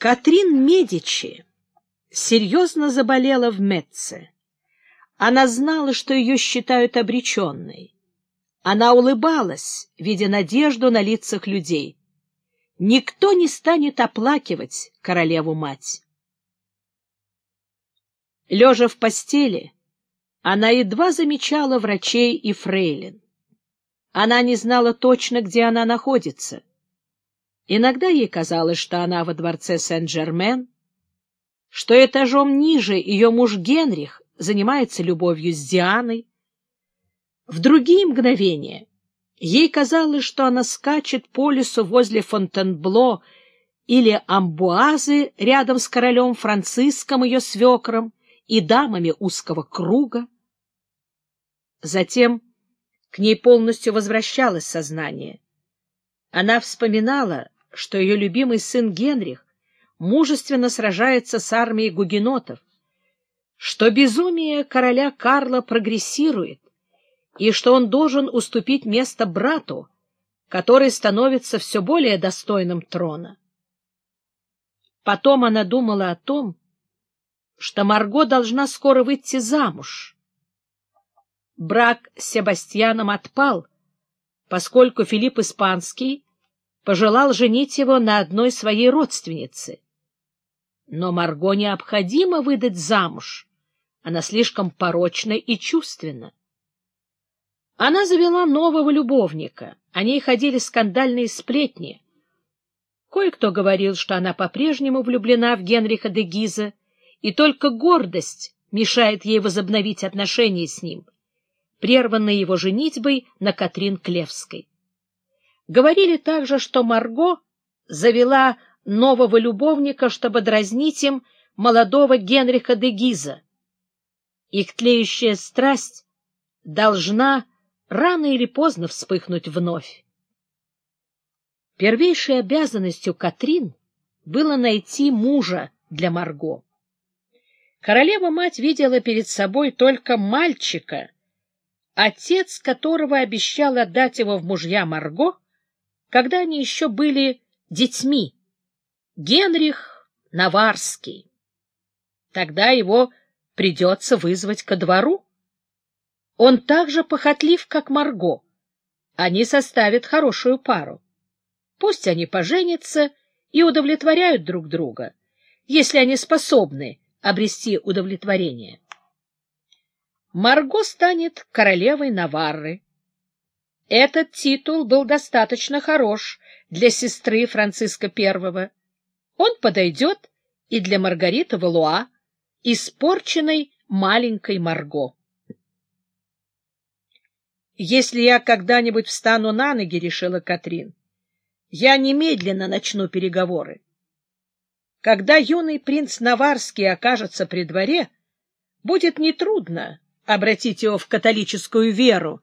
Катрин Медичи серьезно заболела в Метце. Она знала, что ее считают обреченной. Она улыбалась, видя надежду на лицах людей. Никто не станет оплакивать королеву-мать. Лежа в постели, она едва замечала врачей и фрейлин. Она не знала точно, где она находится. Иногда ей казалось, что она во дворце Сен-Жермен, что этажом ниже ее муж Генрих занимается любовью с Дианой. В другие мгновения ей казалось, что она скачет по лесу возле Фонтенбло или Амбуазы рядом с королем Франциском, ее свекром, и дамами узкого круга. Затем к ней полностью возвращалось сознание. Она вспоминала, что ее любимый сын Генрих мужественно сражается с армией гугенотов, что безумие короля Карла прогрессирует, и что он должен уступить место брату, который становится все более достойным трона. Потом она думала о том, что Марго должна скоро выйти замуж. Брак с Себастьяном отпал, поскольку Филипп Испанский пожелал женить его на одной своей родственнице. Но Марго необходимо выдать замуж. Она слишком порочна и чувственна. Она завела нового любовника. О ней ходили скандальные сплетни. Кое-кто говорил, что она по-прежнему влюблена в Генриха де Гиза, и только гордость мешает ей возобновить отношения с ним, прерванные его женитьбой на Катрин Клевской. Говорили также, что Марго завела нового любовника, чтобы дразнить им молодого Генриха де Гиза. Их тлеющая страсть должна рано или поздно вспыхнуть вновь. Первейшей обязанностью Катрин было найти мужа для Марго. Королева-мать видела перед собой только мальчика, отец которого обещал отдать его в мужья Марго, когда они еще были детьми, Генрих Наварский. Тогда его придется вызвать ко двору. Он так же похотлив, как Марго. Они составят хорошую пару. Пусть они поженятся и удовлетворяют друг друга, если они способны обрести удовлетворение. Марго станет королевой Наварры. Этот титул был достаточно хорош для сестры Франциска I. Он подойдет и для Маргариты Валуа, испорченной маленькой Марго. «Если я когда-нибудь встану на ноги, — решила Катрин, — я немедленно начну переговоры. Когда юный принц Наварский окажется при дворе, будет нетрудно обратить его в католическую веру,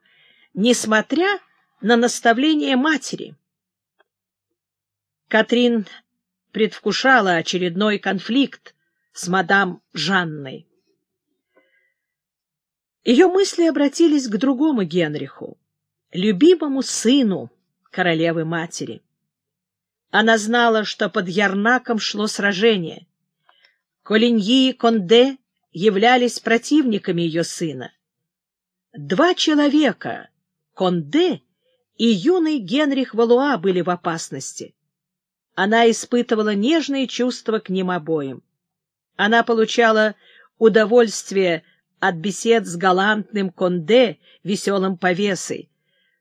несмотря на наставление матери. Катрин предвкушала очередной конфликт с мадам Жанной. Ее мысли обратились к другому Генриху, любимому сыну королевы-матери. Она знала, что под Ярнаком шло сражение. Колиньи и Конде являлись противниками ее сына. Два человека, Конде и юный Генрих Валуа, были в опасности. Она испытывала нежные чувства к ним обоим. Она получала удовольствие от бесед с галантным Конде, веселым повесой.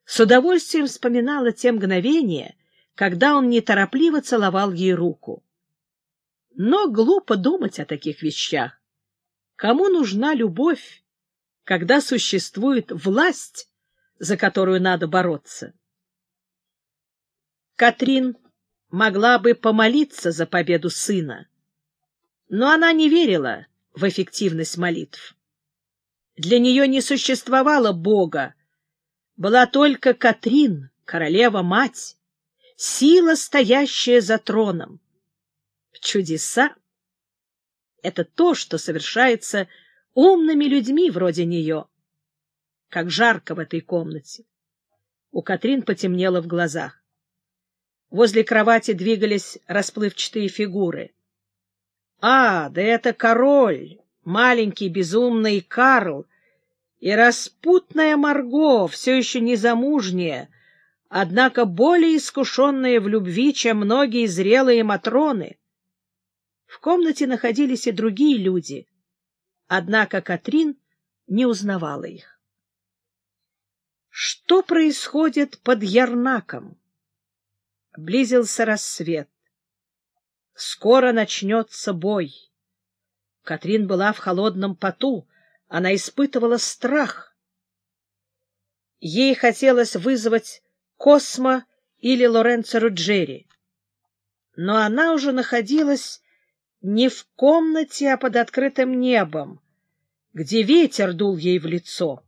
С удовольствием вспоминала те мгновения, когда он неторопливо целовал ей руку. Но глупо думать о таких вещах. Кому нужна любовь, когда существует власть, за которую надо бороться? Катрин могла бы помолиться за победу сына, но она не верила в эффективность молитв. Для нее не существовало Бога, была только Катрин, королева-мать, сила, стоящая за троном. Чудеса — это то, что совершается умными людьми вроде нее. Как жарко в этой комнате. У Катрин потемнело в глазах. Возле кровати двигались расплывчатые фигуры. А, да это король, маленький безумный Карл, и распутная Марго, все еще незамужняя, однако более искушенная в любви, чем многие зрелые Матроны. В комнате находились и другие люди, однако Катрин не узнавала их. Что происходит под Ярнаком? Близился рассвет. Скоро начнется бой. Катрин была в холодном поту, она испытывала страх. Ей хотелось вызвать Космо или Лоренцо Руджери. Но она уже находилась не в комнате, а под открытым небом, где ветер дул ей в лицо.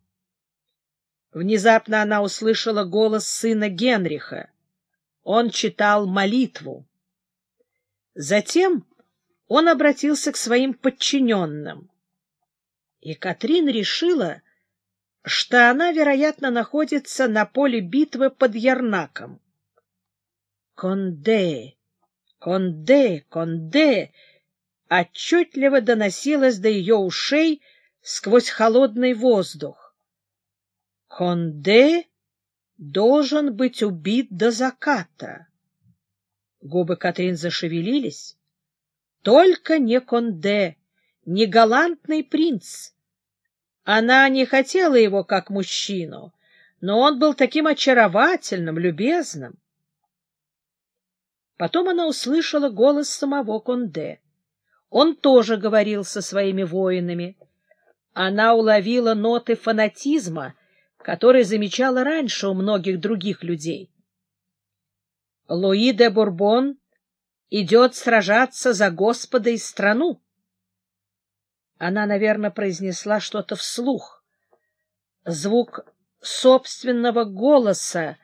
Внезапно она услышала голос сына Генриха. Он читал молитву. Затем он обратился к своим подчиненным. И Катрин решила, что она, вероятно, находится на поле битвы под Ярнаком. «Конде! Конде! Конде!» отчетливо доносилось до ее ушей сквозь холодный воздух. Конде должен быть убит до заката. Губы Катрин зашевелились. Только не Конде, не галантный принц. Она не хотела его как мужчину, но он был таким очаровательным, любезным. Потом она услышала голос самого Конде. Он тоже говорил со своими воинами. Она уловила ноты фанатизма, которые замечала раньше у многих других людей. Луи де Бурбон идет сражаться за Господа и страну. Она, наверное, произнесла что-то вслух. Звук собственного голоса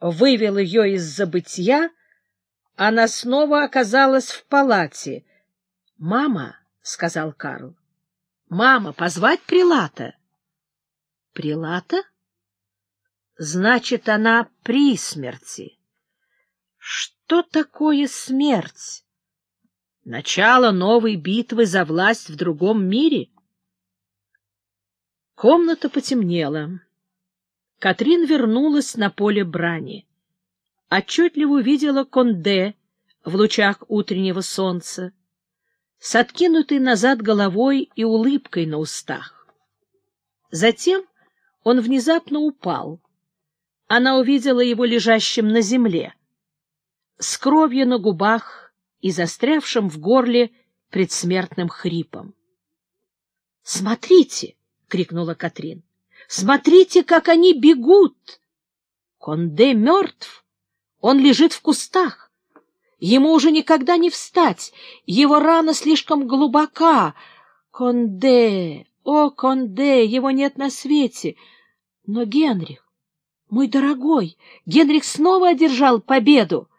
вывел ее из забытья, она снова оказалась в палате —— Мама, — сказал Карл, — мама, позвать Прилата. — Прилата? Значит, она при смерти. Что такое смерть? Начало новой битвы за власть в другом мире? Комната потемнела. Катрин вернулась на поле брани. Отчетливо увидела Конде в лучах утреннего солнца с откинутой назад головой и улыбкой на устах. Затем он внезапно упал. Она увидела его лежащим на земле, с кровью на губах и застрявшим в горле предсмертным хрипом. «Смотрите!» — крикнула Катрин. «Смотрите, как они бегут! Конде мертв! Он лежит в кустах!» Ему уже никогда не встать, его рана слишком глубока. Конде, о, Конде, его нет на свете. Но Генрих, мой дорогой, Генрих снова одержал победу.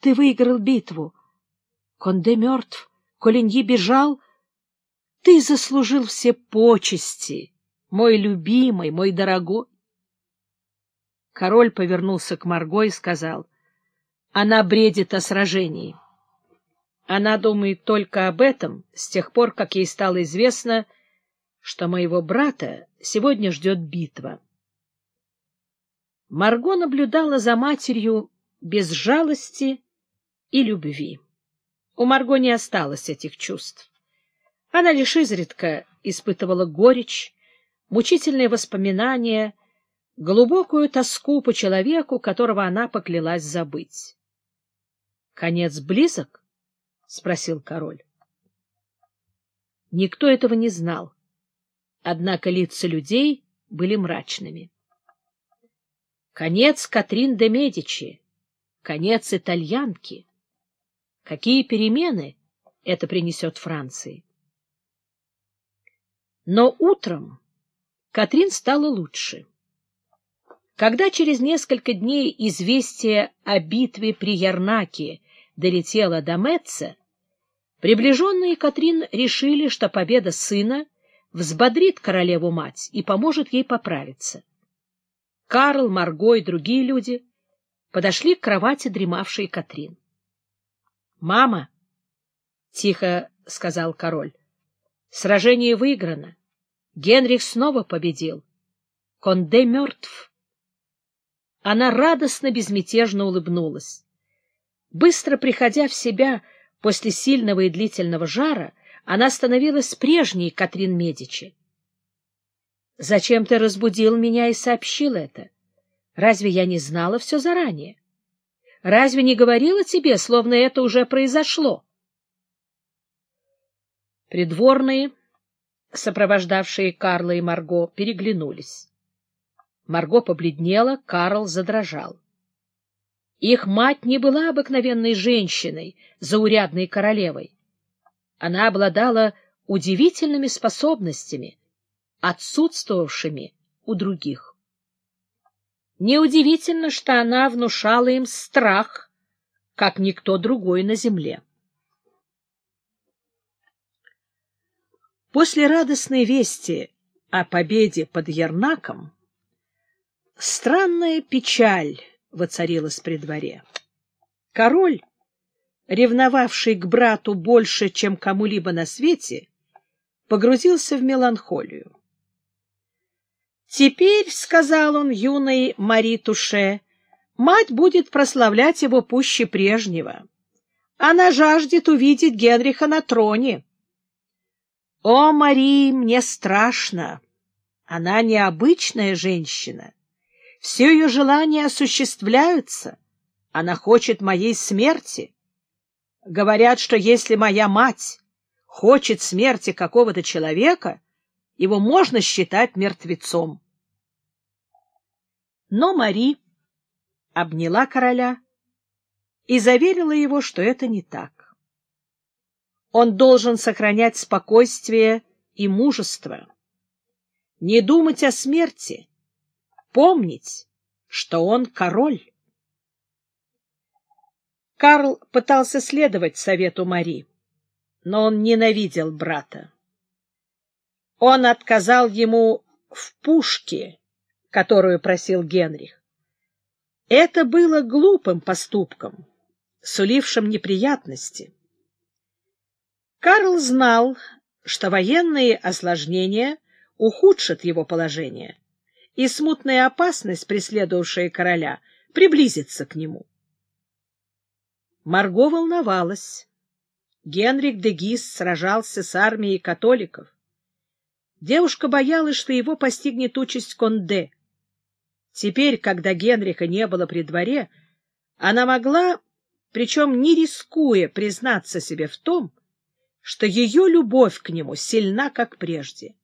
Ты выиграл битву. Конде мертв, Колиньи бежал. Ты заслужил все почести, мой любимый, мой дорогой. Король повернулся к Марго и сказал — она бредит о сражении. Она думает только об этом с тех пор, как ей стало известно, что моего брата сегодня ждет битва. Марго наблюдала за матерью без жалости и любви. У Марго не осталось этих чувств. Она лишь изредка испытывала горечь, мучительные воспоминания, глубокую тоску по человеку, которого она поклялась забыть. — Конец близок? — спросил король. Никто этого не знал, однако лица людей были мрачными. Конец Катрин де Медичи, конец итальянки. Какие перемены это принесет Франции? Но утром Катрин стала лучше. Когда через несколько дней известие о битве при Ярнаке долетела до Метца, приближенные Катрин решили, что победа сына взбодрит королеву-мать и поможет ей поправиться. Карл, Марго и другие люди подошли к кровати дремавшей Катрин. — Мама! — тихо — сказал король. — Сражение выиграно. Генрих снова победил. Конде мертв. Она радостно, безмятежно улыбнулась. Быстро приходя в себя после сильного и длительного жара, она становилась прежней Катрин Медичи. — Зачем ты разбудил меня и сообщил это? Разве я не знала все заранее? Разве не говорила тебе, словно это уже произошло? Придворные, сопровождавшие Карла и Марго, переглянулись. Марго побледнела, Карл задрожал. Их мать не была обыкновенной женщиной, заурядной королевой. Она обладала удивительными способностями, отсутствовавшими у других. Неудивительно, что она внушала им страх, как никто другой на земле. После радостной вести о победе под Ернаком странная печаль воцарилась при дворе. Король, ревновавший к брату больше, чем кому-либо на свете, погрузился в меланхолию. «Теперь, — сказал он юной Мари Туше, — мать будет прославлять его пуще прежнего. Она жаждет увидеть Генриха на троне. О, Мари, мне страшно! Она необычная женщина. Все ее желания осуществляются. Она хочет моей смерти. Говорят, что если моя мать хочет смерти какого-то человека, его можно считать мертвецом. Но Мари обняла короля и заверила его, что это не так. Он должен сохранять спокойствие и мужество, не думать о смерти, помнить, что он король. Карл пытался следовать совету Мари, но он ненавидел брата. Он отказал ему в пушке, которую просил Генрих. Это было глупым поступком, сулившим неприятности. Карл знал, что военные осложнения ухудшат его положение, и смутная опасность, преследовавшая короля, приблизится к нему. Марго волновалась. Генрих де Гис сражался с армией католиков. Девушка боялась, что его постигнет участь Конде. Теперь, когда Генриха не было при дворе, она могла, причем не рискуя, признаться себе в том, что ее любовь к нему сильна, как прежде.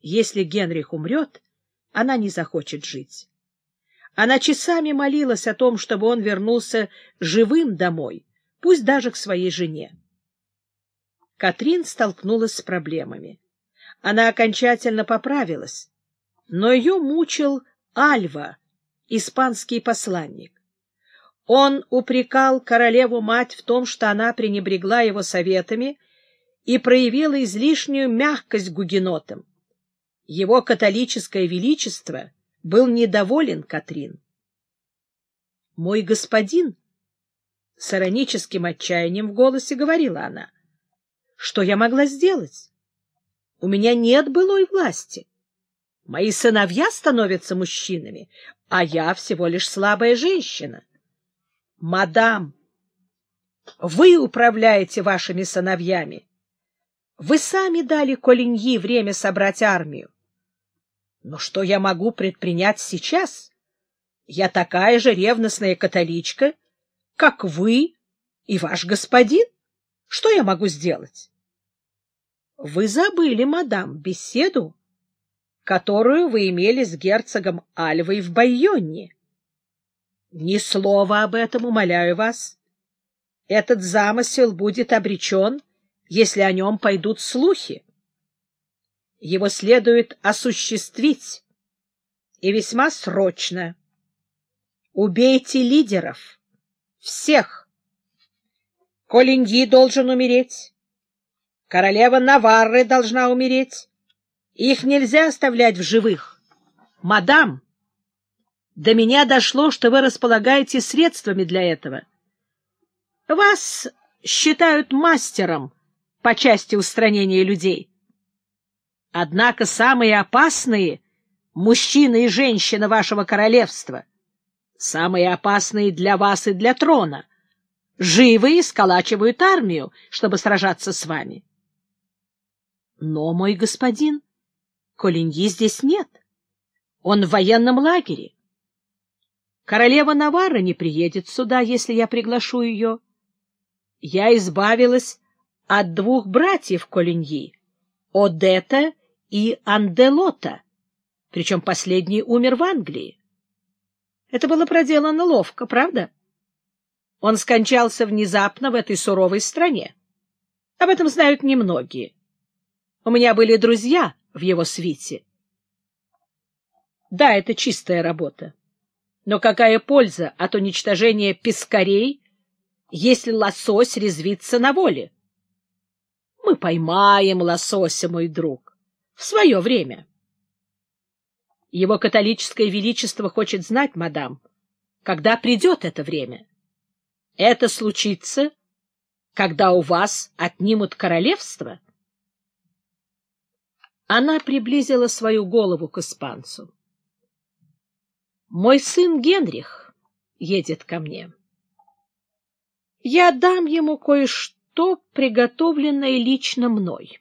Если Генрих умрет, она не захочет жить. Она часами молилась о том, чтобы он вернулся живым домой, пусть даже к своей жене. Катрин столкнулась с проблемами. Она окончательно поправилась, но ее мучил Альва, испанский посланник. Он упрекал королеву-мать в том, что она пренебрегла его советами и проявила излишнюю мягкость гугенотам. Его католическое величество был недоволен Катрин. «Мой господин», — с ироническим отчаянием в голосе говорила она, — «что я могла сделать? У меня нет былой власти. Мои сыновья становятся мужчинами, а я всего лишь слабая женщина. Мадам, вы управляете вашими сыновьями. Вы сами дали Колиньи время собрать армию. Но что я могу предпринять сейчас? Я такая же ревностная католичка, как вы и ваш господин. Что я могу сделать? Вы забыли, мадам, беседу, которую вы имели с герцогом Альвой в Байонне. Ни слова об этом, умоляю вас. Этот замысел будет обречен, если о нем пойдут слухи. Его следует осуществить, и весьма срочно. Убейте лидеров, всех. Колиньи должен умереть. Королева Наварры должна умереть. Их нельзя оставлять в живых. Мадам, до меня дошло, что вы располагаете средствами для этого. Вас считают мастером по части устранения людей. Однако самые опасные — мужчины и женщины вашего королевства, самые опасные для вас и для трона, живы и сколачивают армию, чтобы сражаться с вами. Но, мой господин, Колиньи здесь нет. Он в военном лагере. Королева Наварра не приедет сюда, если я приглашу ее. Я избавилась от двух братьев Колиньи, Одета и Анделота, причем последний умер в Англии. Это было проделано ловко, правда? Он скончался внезапно в этой суровой стране. Об этом знают немногие. У меня были друзья в его свите. Да, это чистая работа. Но какая польза от уничтожения пескарей, если лосось резвится на воле? Мы поймаем лосося, мой друг, в свое время. Его католическое величество хочет знать, мадам, когда придет это время. Это случится, когда у вас отнимут королевство. Она приблизила свою голову к испанцу. Мой сын Генрих едет ко мне. Я дам ему кое-что, приготовленное лично мной.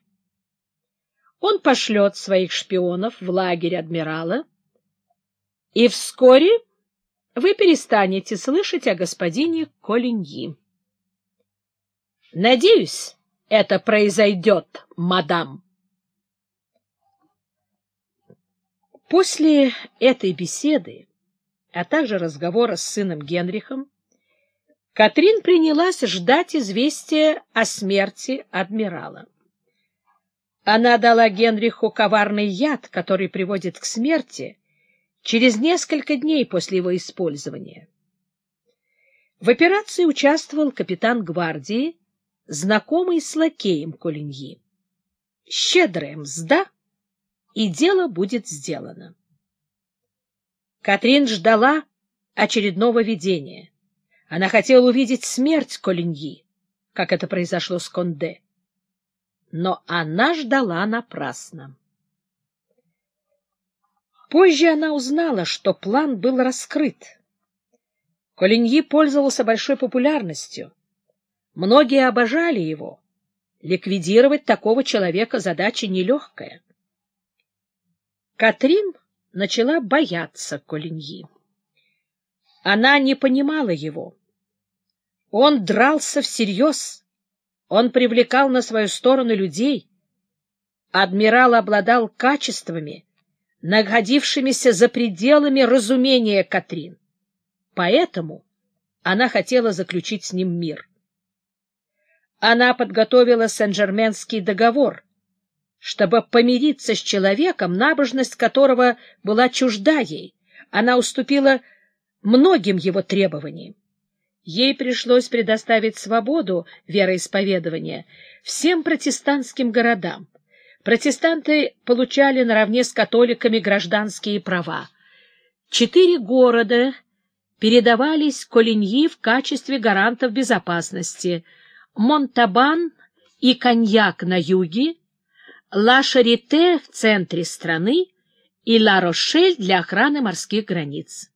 Он пошлет своих шпионов в лагерь адмирала, и вскоре вы перестанете слышать о господине Колиньи. Надеюсь, это произойдет, мадам. После этой беседы а также разговора с сыном Генрихом, Катрин принялась ждать известия о смерти адмирала. Она дала Генриху коварный яд, который приводит к смерти через несколько дней после его использования. В операции участвовал капитан гвардии, знакомый с лакеем Колиньи. Щедрая мзда, и дело будет сделано. Катрин ждала очередного видения. Она хотела увидеть смерть Колиньи, как это произошло с Конде. Но она ждала напрасно. Позже она узнала, что план был раскрыт. Колиньи пользовался большой популярностью. Многие обожали его. Ликвидировать такого человека задача нелегкая. Катрин начала бояться Колиньи. Она не понимала его. Он дрался всерьез, он привлекал на свою сторону людей. Адмирал обладал качествами, находившимися за пределами разумения Катрин. Поэтому она хотела заключить с ним мир. Она подготовила Сен-Жерменский договор — чтобы помириться с человеком, набожность которого была чужда ей. Она уступила многим его требованиям. Ей пришлось предоставить свободу вероисповедования всем протестантским городам. Протестанты получали наравне с католиками гражданские права. Четыре города передавались Колиньи в качестве гарантов безопасности. Монтабан и Коньяк на юге, Ла-Шарите в центре страны и Ла-Рошель для охраны морских границ.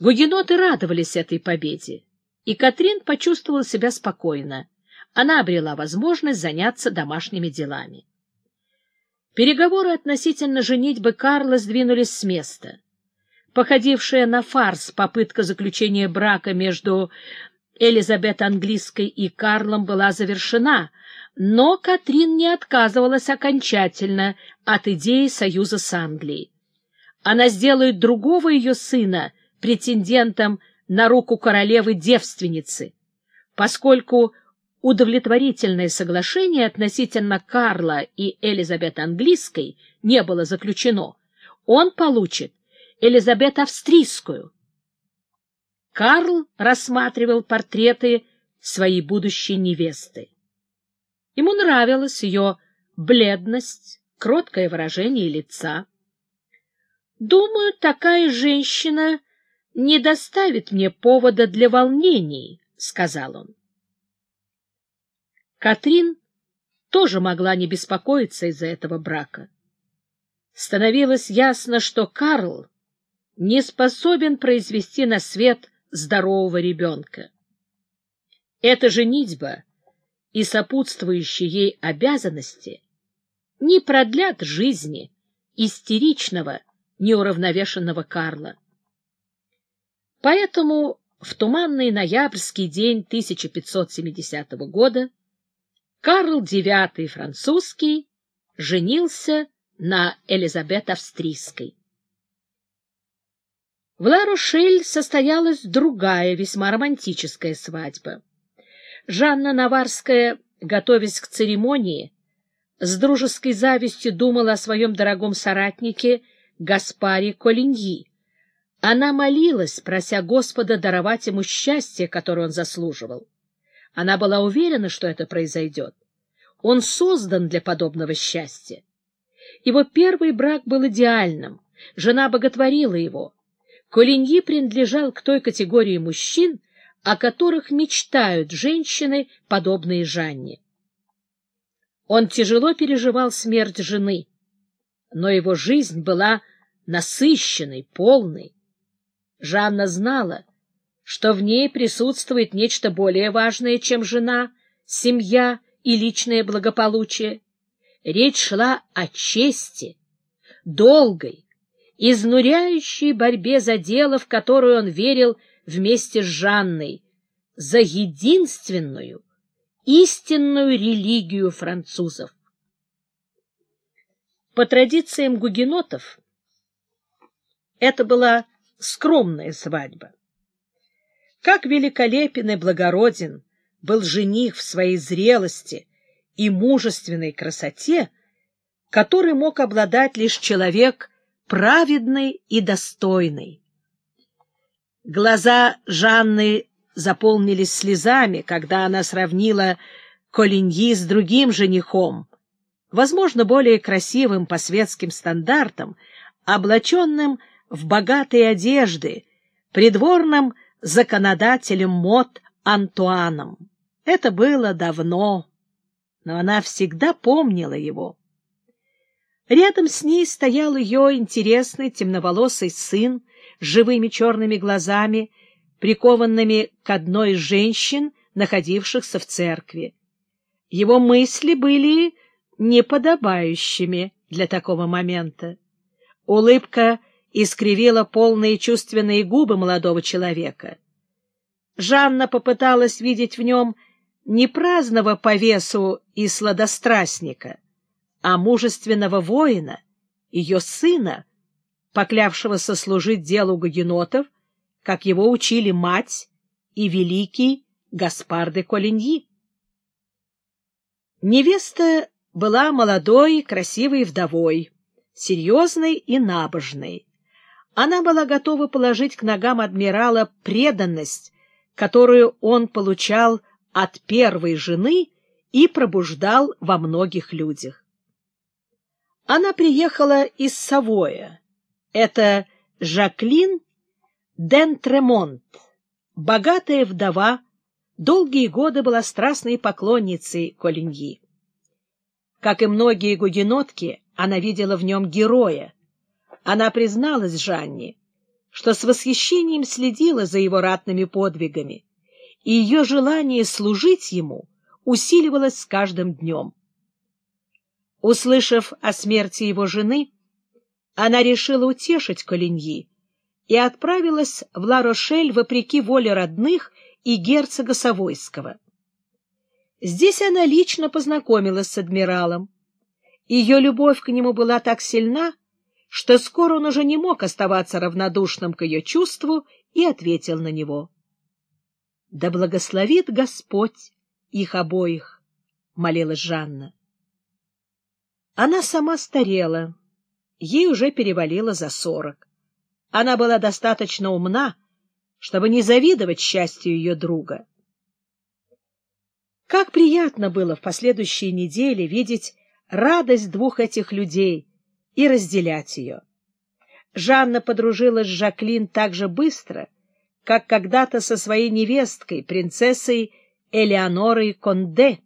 Гугеноты радовались этой победе, и Катрин почувствовала себя спокойно. Она обрела возможность заняться домашними делами. Переговоры относительно женитьбы Карла сдвинулись с места. Походившая на фарс попытка заключения брака между Элизабет Английской и Карлом была завершена, но Катрин не отказывалась окончательно от идеи союза с Англией. Она сделает другого ее сына претендентом на руку королевы-девственницы, поскольку удовлетворительное соглашение относительно Карла и Элизабет Английской не было заключено, он получит Элизабет Австрийскую. Карл рассматривал портреты своей будущей невесты. Ему нравилась ее бледность, кроткое выражение лица. «Думаю, такая женщина не доставит мне повода для волнений», — сказал он. Катрин тоже могла не беспокоиться из-за этого брака. Становилось ясно, что Карл не способен произвести на свет здорового ребенка. Эта женитьба и сопутствующие ей обязанности не продлят жизни истеричного, неуравновешенного Карла. Поэтому в туманный ноябрьский день 1570 года Карл IX французский женился на Элизабет Австрийской. В Ла-Рошель состоялась другая, весьма романтическая свадьба. Жанна Наварская, готовясь к церемонии, с дружеской завистью думала о своем дорогом соратнике Гаспаре Колиньи. Она молилась, прося Господа даровать ему счастье, которое он заслуживал. Она была уверена, что это произойдет. Он создан для подобного счастья. Его первый брак был идеальным, жена боготворила его. Колиньи принадлежал к той категории мужчин, о которых мечтают женщины, подобные Жанне. Он тяжело переживал смерть жены, но его жизнь была насыщенной, полной. Жанна знала, что в ней присутствует нечто более важное, чем жена, семья и личное благополучие. Речь шла о чести, долгой, изнуряющей борьбе за дело, в которую он верил вместе с Жанной, за единственную, истинную религию французов. По традициям гугенотов, это была скромная свадьба. Как великолепен и благороден был жених в своей зрелости и мужественной красоте, который мог обладать лишь человек праведный и достойный. Глаза Жанны заполнились слезами, когда она сравнила Колиньи с другим женихом, возможно, более красивым по светским стандартам, облаченным в богатые одежды, придворным законодателем мод Антуаном. Это было давно, но она всегда помнила его. Рядом с ней стоял ее интересный темноволосый сын живыми черными глазами, прикованными к одной из женщин, находившихся в церкви. Его мысли были неподобающими для такого момента. Улыбка искривила полные чувственные губы молодого человека. Жанна попыталась видеть в нем не праздного повесу и сладострастника, а мужественного воина, ее сына, поклявшегося служить делу гагенотов, как его учили мать и великий Гаспар де Колиньи. Невеста была молодой, красивой вдовой, серьезной и набожной. Она была готова положить к ногам адмирала преданность, которую он получал от первой жены и пробуждал во многих людях. Она приехала из Савоя. Это Жаклин Дентремонт, богатая вдова, долгие годы была страстной поклонницей Колиньи. Как и многие гугенотки, она видела в нем героя, она призналась Жанне, что с восхищением следила за его ратными подвигами, и ее желание служить ему усиливалось с каждым днем. Услышав о смерти его жены, она решила утешить Колиньи и отправилась в Ла-Рошель вопреки воле родных и герцога Савойского. Здесь она лично познакомилась с адмиралом. Ее любовь к нему была так сильна, что скоро он уже не мог оставаться равнодушным к ее чувству и ответил на него. — Да благословит Господь их обоих, — молилась Жанна. Она сама старела, ей уже перевалило за сорок. Она была достаточно умна, чтобы не завидовать счастью ее друга. Как приятно было в последующие недели видеть радость двух этих людей, и разделять ее. Жанна подружилась с Жаклин так же быстро, как когда-то со своей невесткой, принцессой Элеонорой Конде.